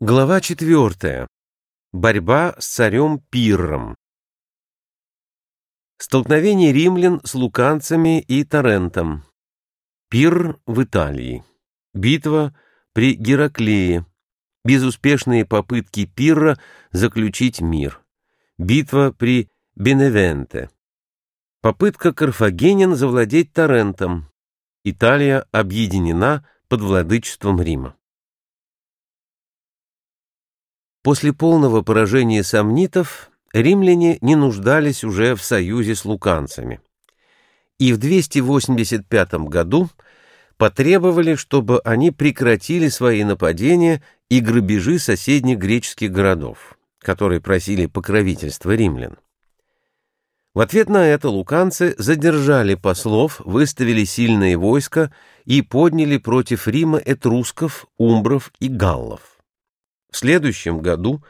Глава четвертая. Борьба с царем Пирром. Столкновение римлян с луканцами и Тарентом. Пирр в Италии. Битва при Гераклее. Безуспешные попытки Пирра заключить мир. Битва при Беневенте. Попытка карфагенян завладеть Тарентом. Италия объединена под владычеством Рима. После полного поражения сомнитов римляне не нуждались уже в союзе с луканцами. И в 285 году потребовали, чтобы они прекратили свои нападения и грабежи соседних греческих городов, которые просили покровительства римлян. В ответ на это луканцы задержали послов, выставили сильные войска и подняли против Рима этрусков, умбров и галлов. В следующем году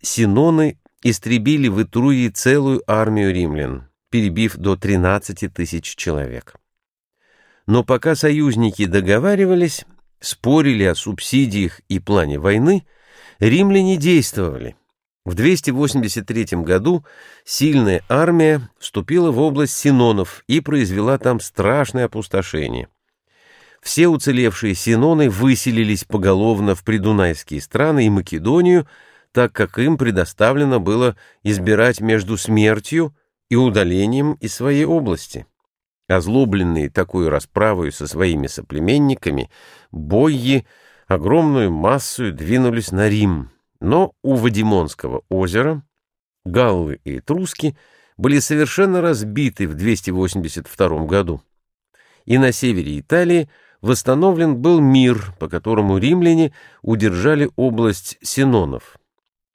синоны истребили в Итруии целую армию римлян, перебив до 13 тысяч человек. Но пока союзники договаривались, спорили о субсидиях и плане войны, римляне действовали. В 283 году сильная армия вступила в область синонов и произвела там страшное опустошение – все уцелевшие синоны выселились поголовно в придунайские страны и Македонию, так как им предоставлено было избирать между смертью и удалением из своей области. Озлобленные такой расправой со своими соплеменниками, бойи огромную массу двинулись на Рим, но у Вадимонского озера галлы и этруски были совершенно разбиты в 282 году. И на севере Италии восстановлен был мир, по которому римляне удержали область Синонов.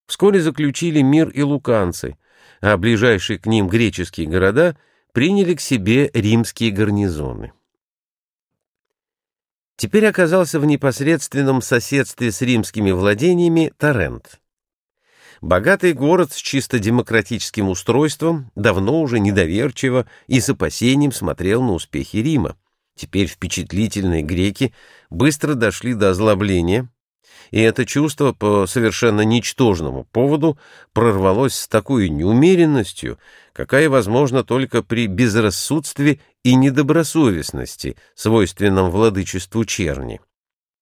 Вскоре заключили мир и луканцы, а ближайшие к ним греческие города приняли к себе римские гарнизоны. Теперь оказался в непосредственном соседстве с римскими владениями Тарент. Богатый город с чисто демократическим устройством давно уже недоверчиво и с опасением смотрел на успехи Рима. Теперь впечатлительные греки быстро дошли до озлобления, и это чувство по совершенно ничтожному поводу прорвалось с такой неумеренностью, какая возможна только при безрассудстве и недобросовестности, свойственном владычеству черни.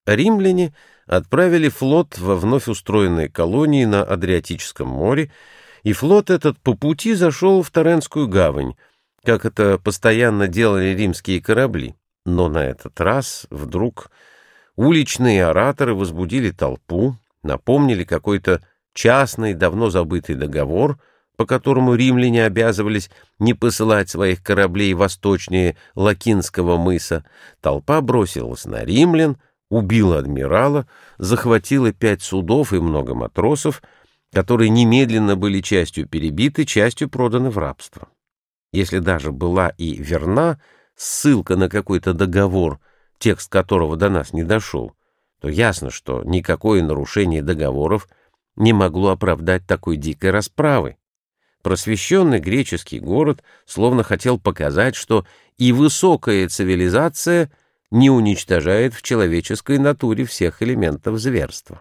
Римляне отправили флот во вновь устроенные колонии на Адриатическом море, и флот этот по пути зашел в Таренскую гавань, как это постоянно делали римские корабли. Но на этот раз вдруг уличные ораторы возбудили толпу, напомнили какой-то частный, давно забытый договор, по которому римляне обязывались не посылать своих кораблей восточнее Лакинского мыса. Толпа бросилась на римлян, убила адмирала, захватила пять судов и много матросов, которые немедленно были частью перебиты, частью проданы в рабство. Если даже была и верна ссылка на какой-то договор, текст которого до нас не дошел, то ясно, что никакое нарушение договоров не могло оправдать такой дикой расправы. Просвещенный греческий город словно хотел показать, что и высокая цивилизация не уничтожает в человеческой натуре всех элементов зверства.